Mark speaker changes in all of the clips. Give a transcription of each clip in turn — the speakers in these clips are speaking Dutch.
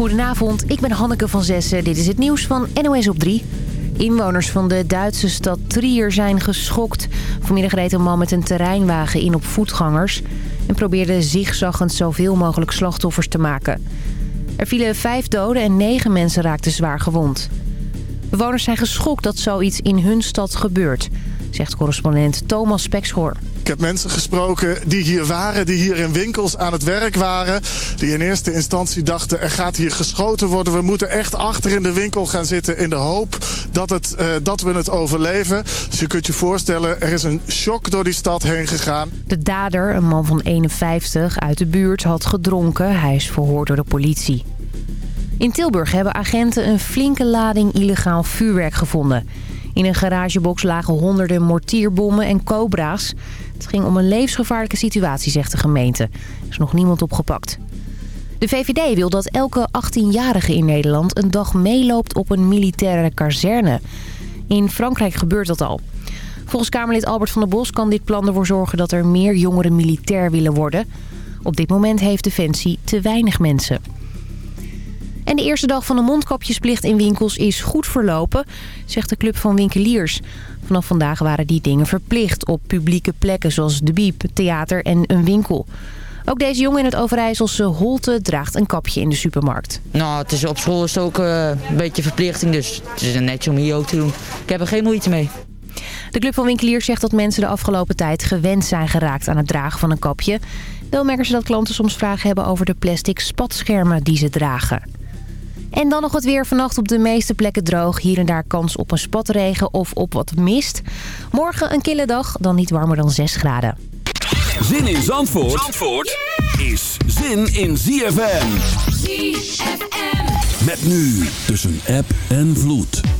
Speaker 1: Goedenavond, ik ben Hanneke van Zessen. Dit is het nieuws van NOS op 3. Inwoners van de Duitse stad Trier zijn geschokt. Vanmiddag reed een man met een terreinwagen in op voetgangers... en probeerde zigzaggend zoveel mogelijk slachtoffers te maken. Er vielen vijf doden en negen mensen raakten zwaar gewond. Bewoners zijn geschokt dat zoiets in hun stad gebeurt... zegt correspondent Thomas Spekschoor.
Speaker 2: Ik heb mensen gesproken die hier waren, die hier in winkels aan het werk waren. Die in eerste instantie dachten er gaat hier geschoten worden. We moeten echt achter in de winkel gaan zitten in de hoop dat, het, uh, dat we het overleven. Dus je kunt je voorstellen, er is een shock door die stad heen gegaan.
Speaker 1: De dader, een man van 51 uit de buurt, had gedronken. Hij is verhoord door de politie. In Tilburg hebben agenten een flinke lading illegaal vuurwerk gevonden. In een garagebox lagen honderden mortierbommen en cobra's. Het ging om een levensgevaarlijke situatie, zegt de gemeente. Er is nog niemand opgepakt. De VVD wil dat elke 18-jarige in Nederland een dag meeloopt op een militaire kazerne. In Frankrijk gebeurt dat al. Volgens Kamerlid Albert van der Bos kan dit plan ervoor zorgen dat er meer jongeren militair willen worden. Op dit moment heeft Defensie te weinig mensen. En de eerste dag van de mondkapjesplicht in winkels is goed verlopen, zegt de Club van Winkeliers. Vanaf vandaag waren die dingen verplicht op publieke plekken zoals de Biep, theater en een winkel. Ook deze jongen in het Overijsselse Holte draagt een kapje in de supermarkt.
Speaker 3: Nou, het is, op school is het ook uh, een beetje verplichting, dus het is netjes om hier ook te doen. Ik heb er geen moeite mee.
Speaker 1: De Club van Winkeliers zegt dat mensen de afgelopen tijd gewend zijn geraakt aan het dragen van een kapje. Wel merken ze dat klanten soms vragen hebben over de plastic spatschermen die ze dragen. En dan nog het weer vannacht op de meeste plekken droog. Hier en daar kans op een spatregen of op wat mist. Morgen een kille dag, dan niet warmer dan 6 graden.
Speaker 4: Zin in Zandvoort, Zandvoort is zin in ZFM. ZFM. Met nu tussen app en vloed.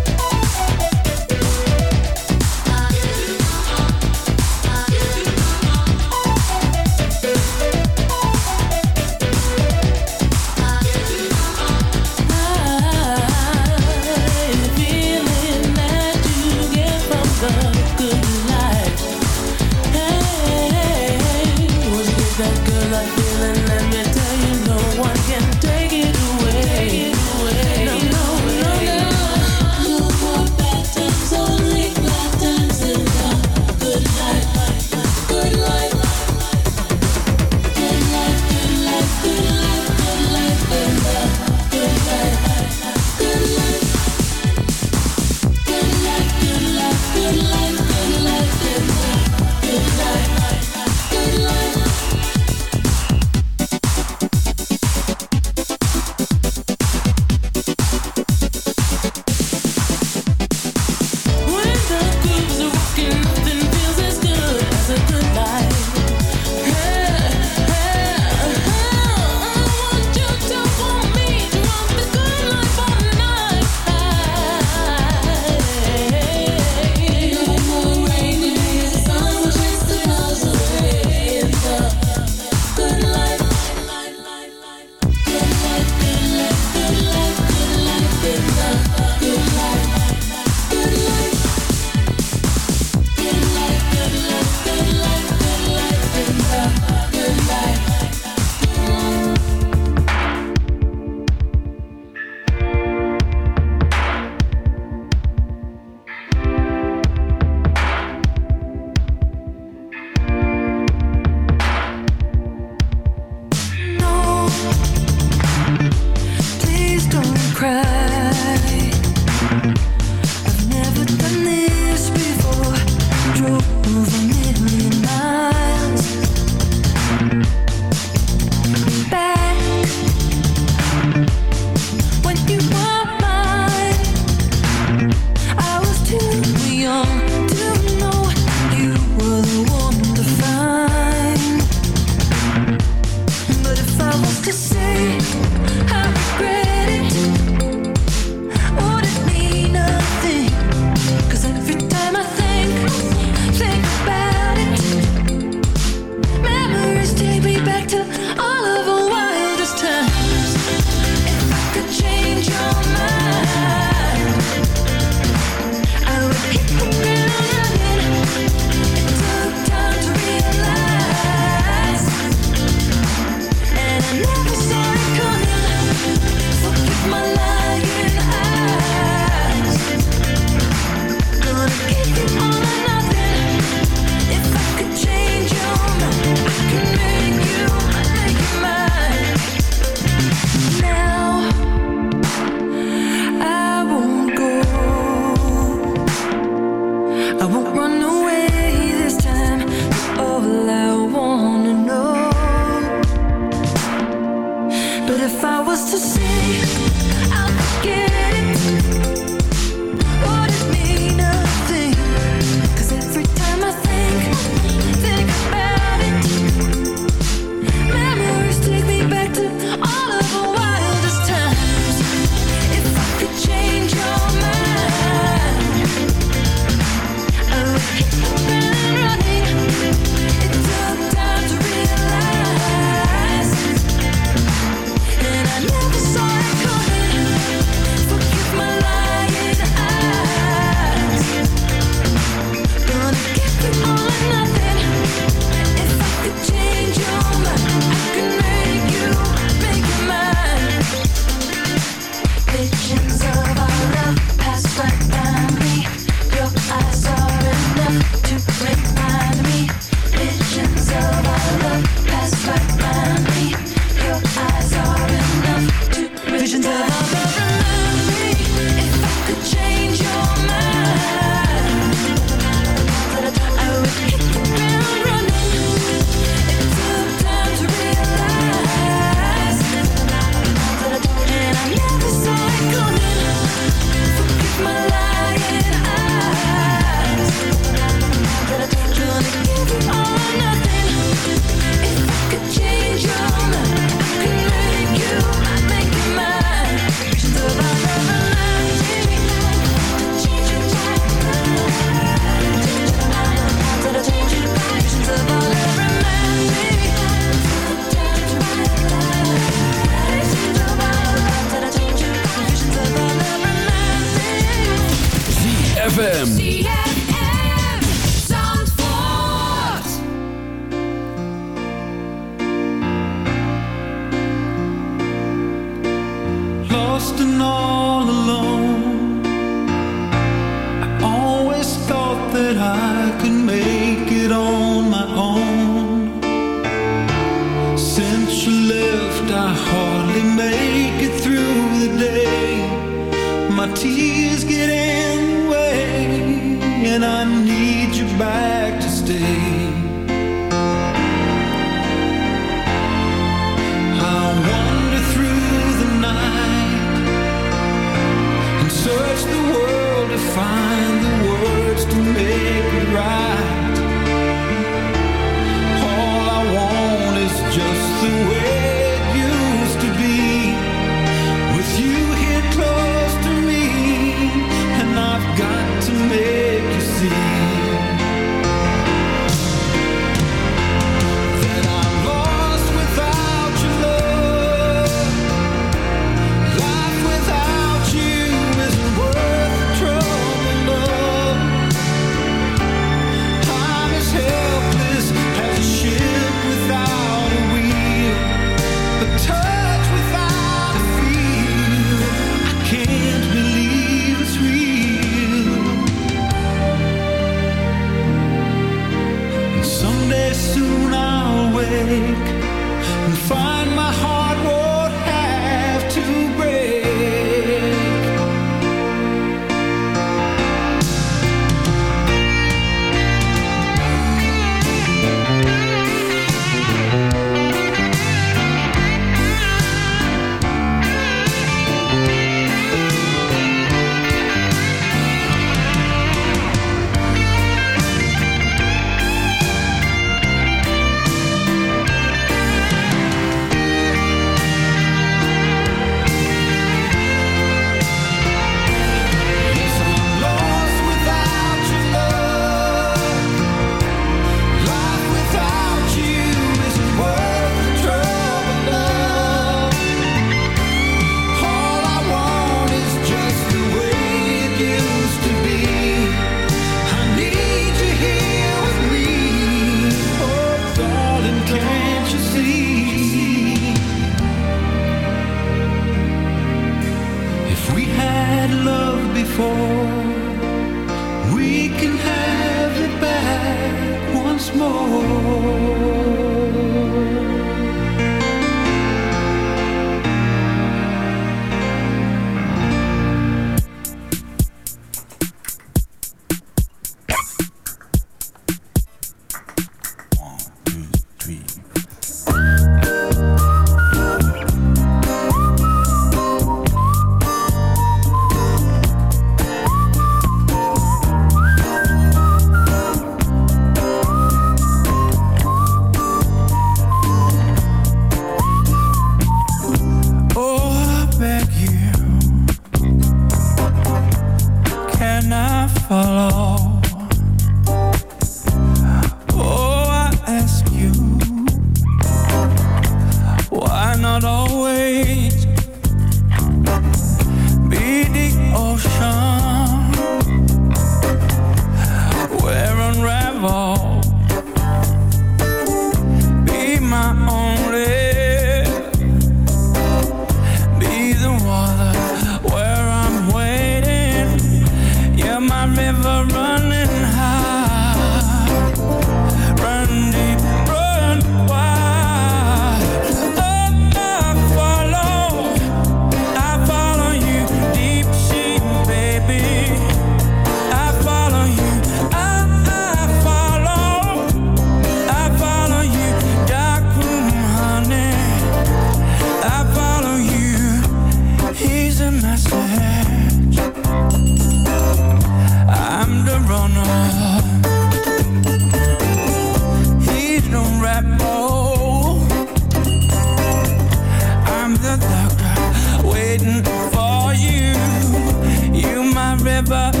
Speaker 4: never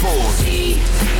Speaker 4: Zandvoort.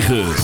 Speaker 5: 106.9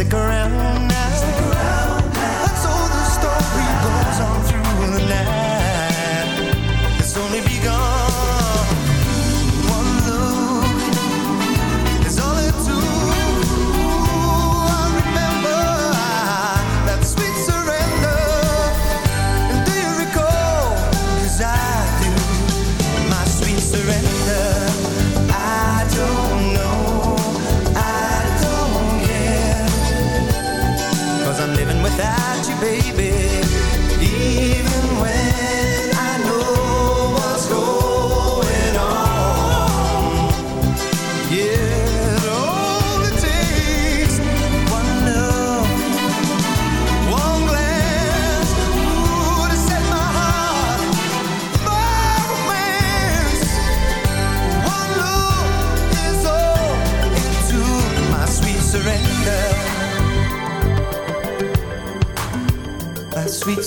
Speaker 5: Stick around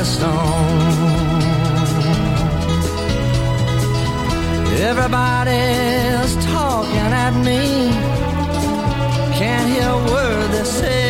Speaker 5: a stone. Everybody's talking at me, can't hear a word
Speaker 6: they say.